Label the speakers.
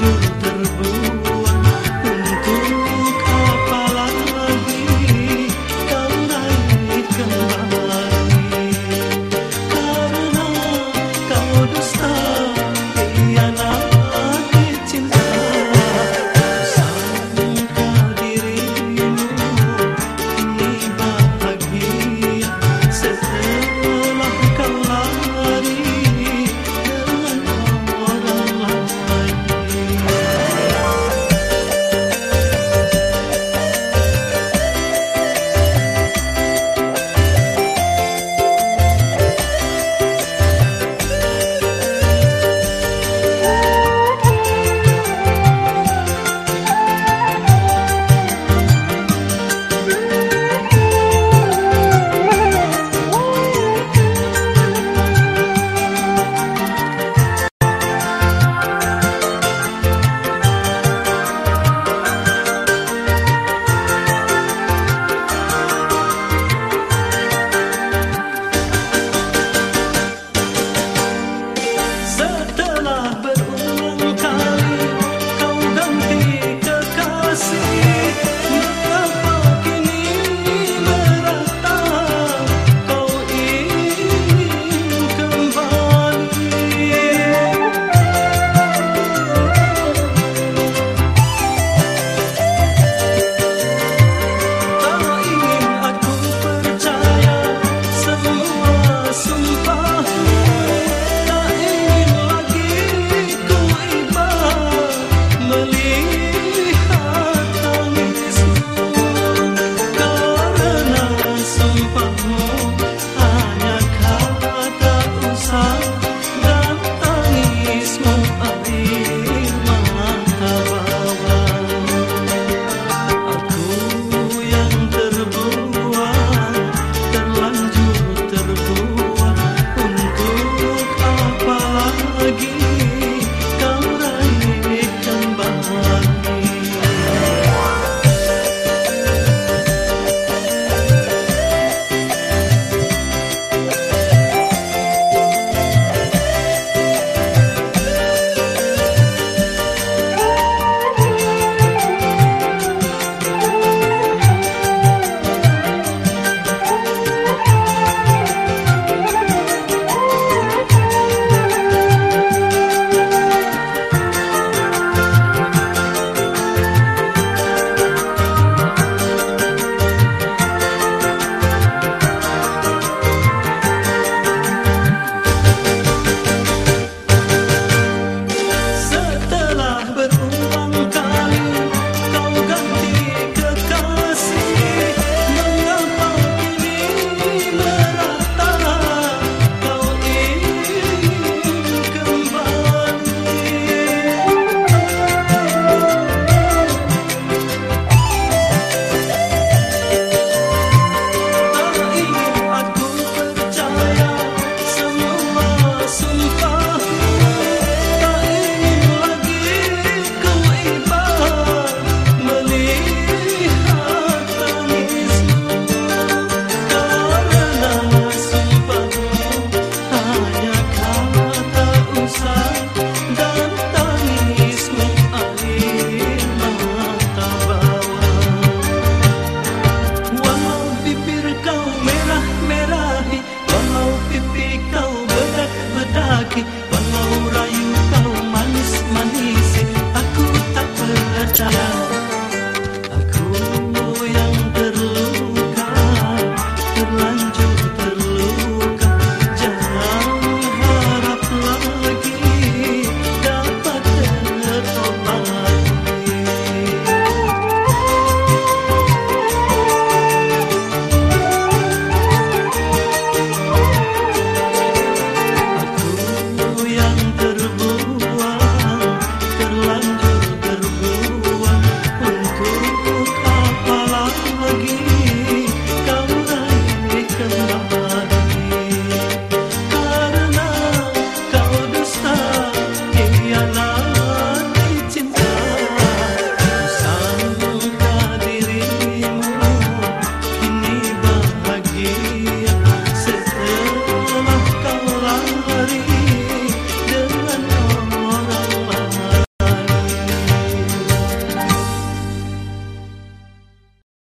Speaker 1: you.